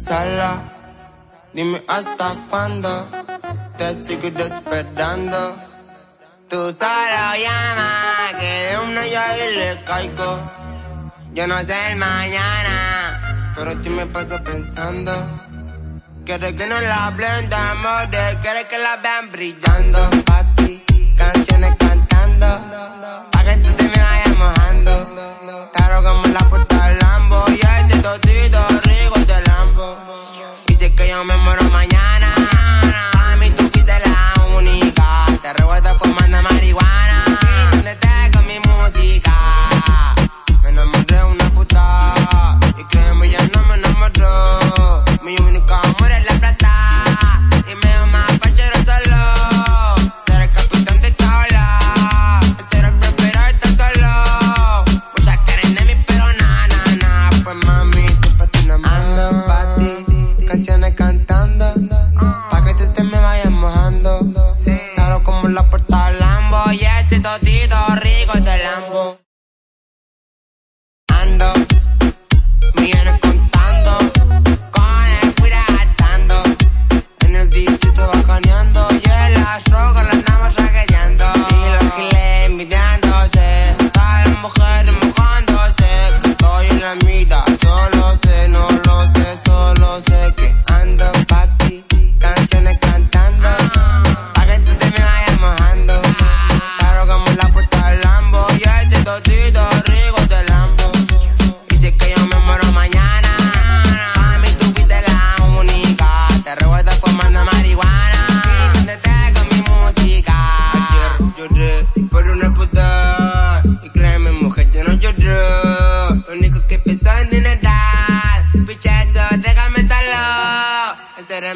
Sala, dime hasta cuándo te sigo despertando. Tú solo llama, que de una ya y le caigo. Yo no sé el mañana, pero tú me pasas pensando. Quieres que nos la blendamos, quieres que la vean brillando. Ti, canciones la puerta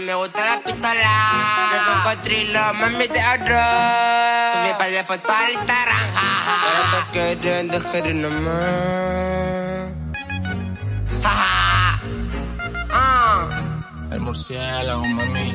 me gusta la pistola. Me cocodrilo, mami te ahorro. Subí pa' de foto al Instagram, jaja. Pero te quieren dejar y nomás. Jaja. El murciélago, mami.